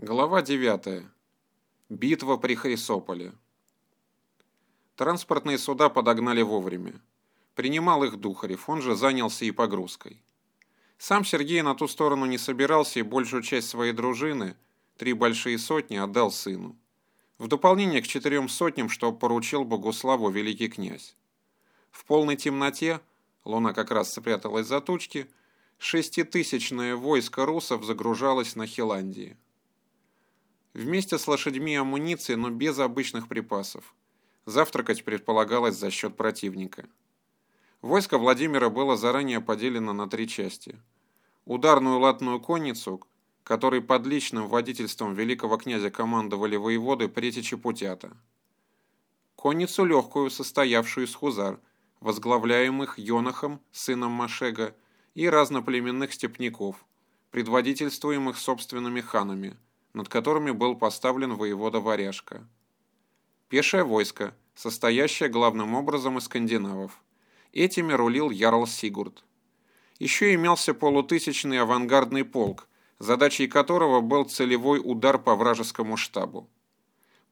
Глава 9. Битва при Хрисополе. Транспортные суда подогнали вовремя. Принимал их Духарев, он же занялся и погрузкой. Сам Сергей на ту сторону не собирался и большую часть своей дружины, три большие сотни, отдал сыну. В дополнение к четырем сотням, что поручил Богуславу великий князь. В полной темноте, луна как раз спряталась за тучки, шеститысячное войско русов загружалось на Хиландии. Вместе с лошадьми и амуницией, но без обычных припасов. Завтракать предполагалось за счет противника. Войско Владимира было заранее поделено на три части. Ударную латную конницу, которой под личным водительством великого князя командовали воеводы Претичи Путята. Конницу легкую, состоявшую из хузар, возглавляемых Йонахом, сыном Машега, и разноплеменных степняков, предводительствуемых собственными ханами – над которыми был поставлен воевода Варяжка. Пешее войско, состоящее главным образом из скандинавов. Этими рулил Ярл Сигурд. Еще имелся полутысячный авангардный полк, задачей которого был целевой удар по вражескому штабу.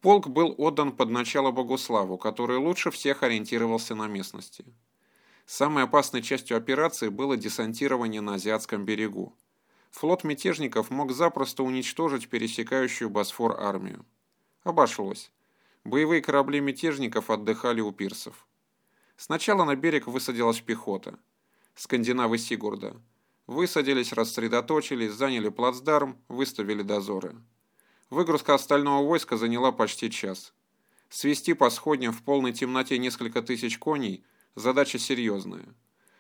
Полк был отдан под начало Богуславу, который лучше всех ориентировался на местности. Самой опасной частью операции было десантирование на Азиатском берегу флот мятежников мог запросто уничтожить пересекающую Босфор армию. Обошлось. Боевые корабли мятежников отдыхали у пирсов. Сначала на берег высадилась пехота. Скандинавы Сигурда. Высадились, рассредоточились, заняли плацдарм, выставили дозоры. Выгрузка остального войска заняла почти час. Свести по сходням в полной темноте несколько тысяч коней – задача серьезная.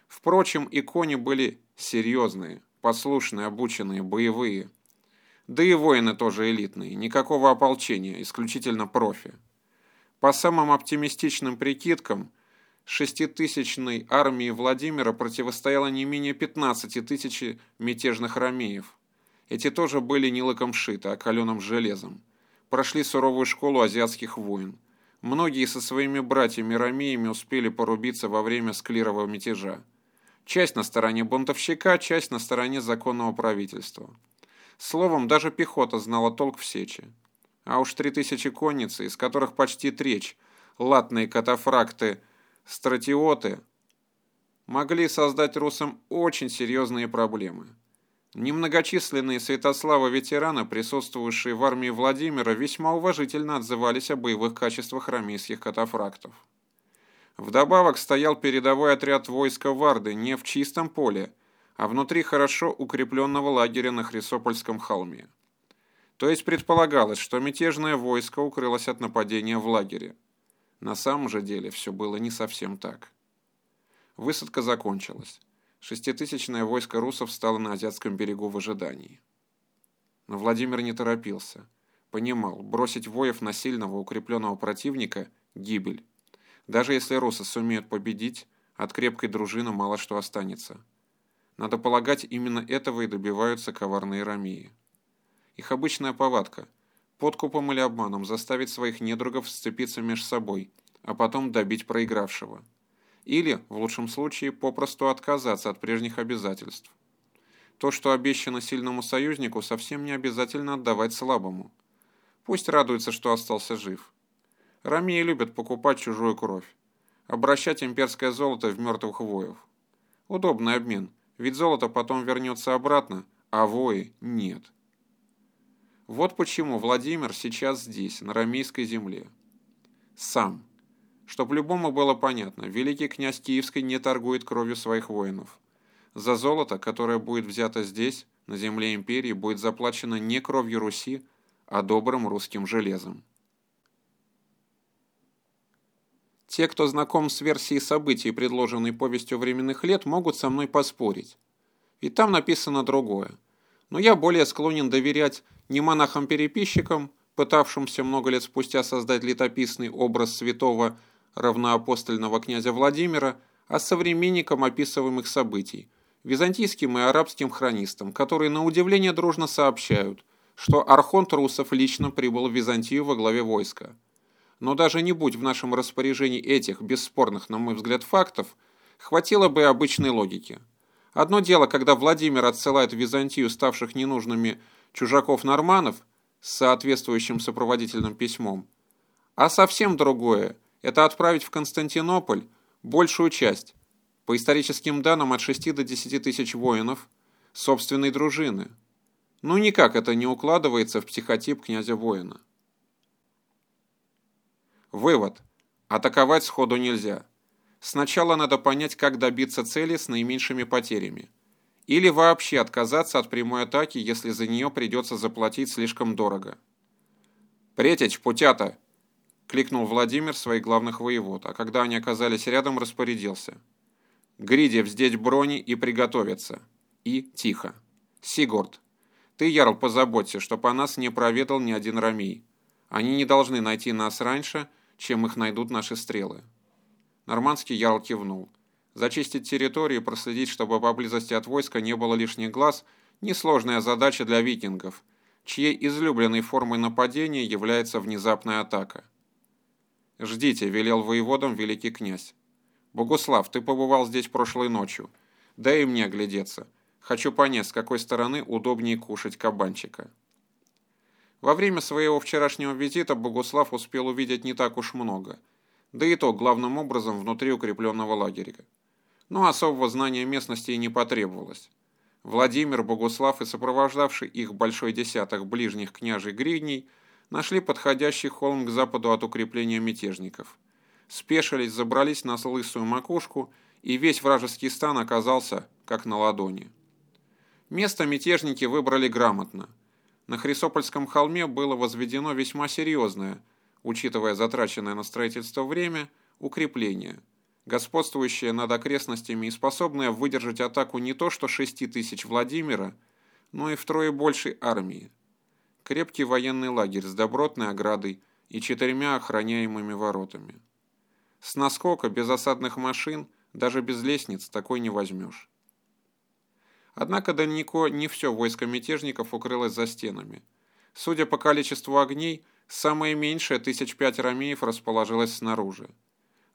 Впрочем, и кони были серьезные послушные, обученные, боевые. Да и воины тоже элитные, никакого ополчения, исключительно профи. По самым оптимистичным прикидкам, шеститысячной армии Владимира противостояло не менее 15 тысяч мятежных ромеев. Эти тоже были не лыком шиты, а каленым железом. Прошли суровую школу азиатских войн. Многие со своими братьями-ромеями успели порубиться во время склирового мятежа. Часть на стороне бунтовщика, часть на стороне законного правительства. Словом, даже пехота знала толк в сече. А уж три тысячи конницы, из которых почти треть, латные катафракты, стратиоты, могли создать русам очень серьезные проблемы. Немногочисленные Святослава-ветераны, присутствующие в армии Владимира, весьма уважительно отзывались о боевых качествах рамейских катафрактов. Вдобавок стоял передовой отряд войска Варды не в чистом поле, а внутри хорошо укрепленного лагеря на Хрисопольском холме. То есть предполагалось, что мятежное войско укрылось от нападения в лагере. На самом же деле все было не совсем так. Высадка закончилась. Шеститысячное войско русов стало на Азиатском берегу в ожидании. Но Владимир не торопился. Понимал, бросить воев на сильного укрепленного противника – гибель. Даже если русы сумеют победить, от крепкой дружины мало что останется. Надо полагать, именно этого и добиваются коварные ромеи. Их обычная повадка – подкупом или обманом заставить своих недругов сцепиться между собой, а потом добить проигравшего. Или, в лучшем случае, попросту отказаться от прежних обязательств. То, что обещано сильному союзнику, совсем не обязательно отдавать слабому. Пусть радуется, что остался жив. Ромеи любят покупать чужую кровь, обращать имперское золото в мертвых воев. Удобный обмен, ведь золото потом вернется обратно, а вои нет. Вот почему Владимир сейчас здесь, на ромейской земле. Сам. Чтоб любому было понятно, великий князь Киевский не торгует кровью своих воинов. За золото, которое будет взято здесь, на земле империи, будет заплачено не кровью Руси, а добрым русским железом. Те, кто знаком с версией событий, предложенной повестью временных лет, могут со мной поспорить. Ведь там написано другое. Но я более склонен доверять не монахам-переписчикам, пытавшимся много лет спустя создать летописный образ святого равноапостольного князя Владимира, а современникам описываемых событий, византийским и арабским хронистам, которые на удивление дружно сообщают, что архонт русов лично прибыл в Византию во главе войска – но даже не будь в нашем распоряжении этих, бесспорных, на мой взгляд, фактов, хватило бы обычной логики. Одно дело, когда Владимир отсылает в Византию ставших ненужными чужаков-норманов, с соответствующим сопроводительным письмом. А совсем другое – это отправить в Константинополь большую часть, по историческим данным от 6 до 10 тысяч воинов, собственной дружины. Ну никак это не укладывается в психотип князя-воина. Вывод. Атаковать сходу нельзя. Сначала надо понять, как добиться цели с наименьшими потерями. Или вообще отказаться от прямой атаки, если за нее придется заплатить слишком дорого. «Претич, путята!» – кликнул Владимир своих главных воевод, а когда они оказались рядом, распорядился. «Гриде вздеть брони и приготовиться. И тихо. Сигурд, ты, Ярл, позаботься, чтобы о нас не проведал ни один рамей. Они не должны найти нас раньше, чем их найдут наши стрелы». Нормандский Ярл кивнул. Зачистить территорию и проследить, чтобы поблизости от войска не было лишних глаз – несложная задача для викингов, чьей излюбленной формой нападения является внезапная атака. «Ждите», – велел воеводам великий князь. «Богуслав, ты побывал здесь прошлой ночью. Дай и мне глядеться. Хочу понять, с какой стороны удобнее кушать кабанчика». Во время своего вчерашнего визита Богуслав успел увидеть не так уж много, да и то главным образом внутри укрепленного лагеря но особого знания местности и не потребовалось. Владимир, Богуслав и сопровождавший их большой десяток ближних княжей гридней нашли подходящий холм к западу от укрепления мятежников. Спешились, забрались на лысую макушку, и весь вражеский стан оказался как на ладони. Место мятежники выбрали грамотно. На Хрисопольском холме было возведено весьма серьезное, учитывая затраченное на строительство время, укрепление – господствующая над окрестностями и способная выдержать атаку не то что шести тысяч Владимира, но и втрое большей армии. Крепкий военный лагерь с добротной оградой и четырьмя охраняемыми воротами. С наскока, без осадных машин, даже без лестниц такой не возьмешь. Однако далеко не все войско мятежников укрылось за стенами. Судя по количеству огней, самое меньшее тысяч пять ромеев расположилось снаружи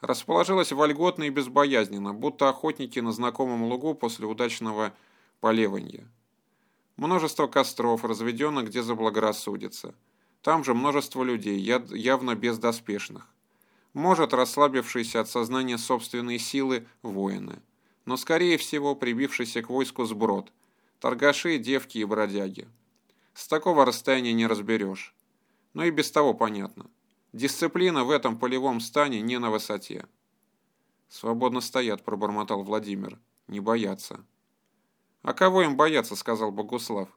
расположилась вольготно и безбоязненно, будто охотники на знакомом лугу после удачного поливанья. Множество костров, разведенных где заблагорассудится. Там же множество людей, явно бездоспешных. Может, расслабившиеся от сознания собственной силы воины, но, скорее всего, прибившиеся к войску сброд, торгаши, девки и бродяги. С такого расстояния не разберешь. Но и без того понятно – Дисциплина в этом полевом стане не на высоте. «Свободно стоят», — пробормотал Владимир. «Не боятся». «А кого им бояться?» — сказал Богуслав.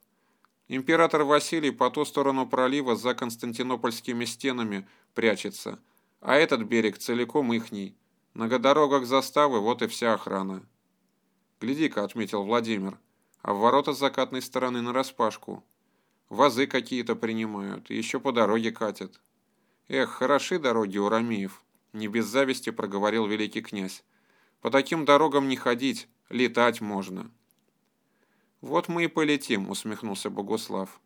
«Император Василий по ту сторону пролива за константинопольскими стенами прячется, а этот берег целиком ихний. На дорогах заставы вот и вся охрана». «Гляди-ка», — отметил Владимир, — «а в ворота с закатной стороны нараспашку. Вазы какие-то принимают, еще по дороге катят». «Эх, хороши дороги у Рамеев», — не без зависти проговорил великий князь. «По таким дорогам не ходить, летать можно». «Вот мы и полетим», — усмехнулся Богуслав.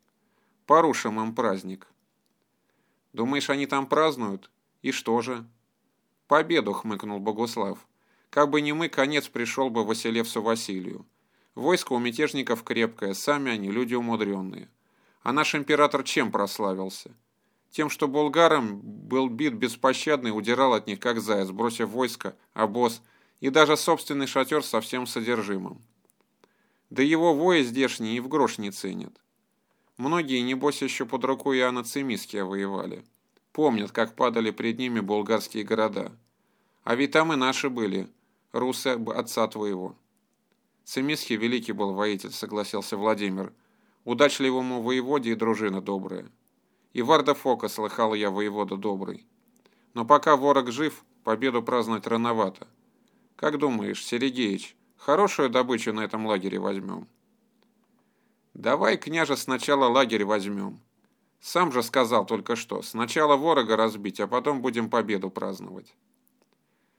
«Порушим им праздник». «Думаешь, они там празднуют? И что же?» «Победу», — хмыкнул Богуслав. «Как бы не мы, конец пришел бы Василевсу Василию. Войско у мятежников крепкое, сами они люди умудренные. А наш император чем прославился?» Тем, что булгарам был бит беспощадно и удирал от них, как заяц, бросив войско, обоз и даже собственный шатер со всем содержимым. Да его вои здешние и в грош не ценят. Многие, небось, еще под рукой Иоанна Цимиския воевали. Помнят, как падали пред ними булгарские города. А ведь там и наши были, русы отца твоего. Цимиский великий был воитель, согласился Владимир. Удачливому воеводе и дружина добрая. И Варда Фока слыхал я воевода добрый. Но пока ворог жив, победу праздновать рановато. Как думаешь, Сергеич, хорошую добычу на этом лагере возьмем? Давай, княже, сначала лагерь возьмем. Сам же сказал только что, сначала ворога разбить, а потом будем победу праздновать.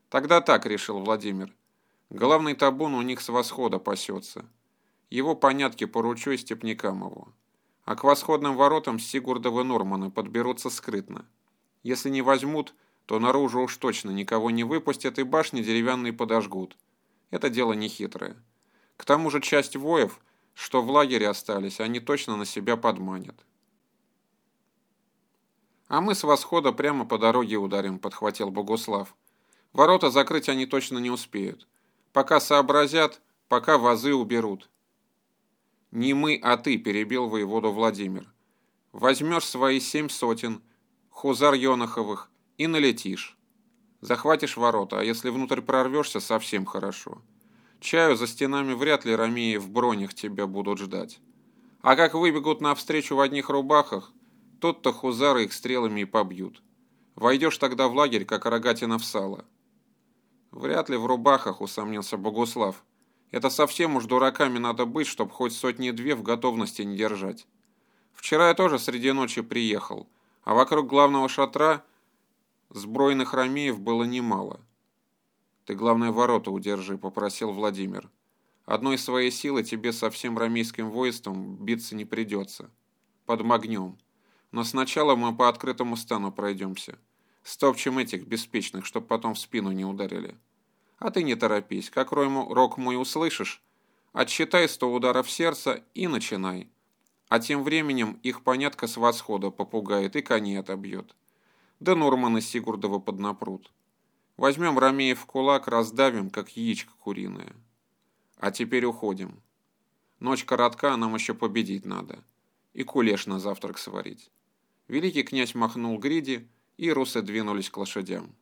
Тогда так, решил Владимир. Главный табун у них с восхода пасется. Его понятки поручу и степнякам его а к восходным воротам Сигурдовы Норманы подберутся скрытно. Если не возьмут, то наружу уж точно никого не выпустят и башни деревянные подожгут. Это дело нехитрое. К тому же часть воев, что в лагере остались, они точно на себя подманят. А мы с восхода прямо по дороге ударим, подхватил Богуслав. Ворота закрыть они точно не успеют. Пока сообразят, пока вазы уберут. Не мы, а ты, перебил воеводу Владимир. Возьмешь свои семь сотен, хузар Йонаховых, и налетишь. Захватишь ворота, а если внутрь прорвешься, совсем хорошо. Чаю за стенами вряд ли ромеи в бронях тебя будут ждать. А как выбегут навстречу в одних рубахах, тот-то хузары их стрелами и побьют. Войдешь тогда в лагерь, как рогатина в сало. Вряд ли в рубахах, усомнился Богуслав. Это совсем уж дураками надо быть, чтоб хоть сотни-две в готовности не держать. Вчера я тоже среди ночи приехал, а вокруг главного шатра сбройных ромеев было немало. «Ты, главное, ворота удержи», — попросил Владимир. «Одной своей силы тебе со всем ромейским воинством биться не придется. Подмогнем. Но сначала мы по открытому стану пройдемся. Стопчем этих беспечных, чтоб потом в спину не ударили. А ты не торопись. Как рок мой услышишь, отсчитай сто ударов сердца и начинай. А тем временем их понятка с восхода попугает и коней отобьет. Да Нурман и Сигурдова поднапрут. Возьмем Ромеев в кулак, раздавим, как яичко куриное. А теперь уходим. Ночь коротка, нам еще победить надо. И кулеш на завтрак сварить. Великий князь махнул гриди, и русы двинулись к лошадям.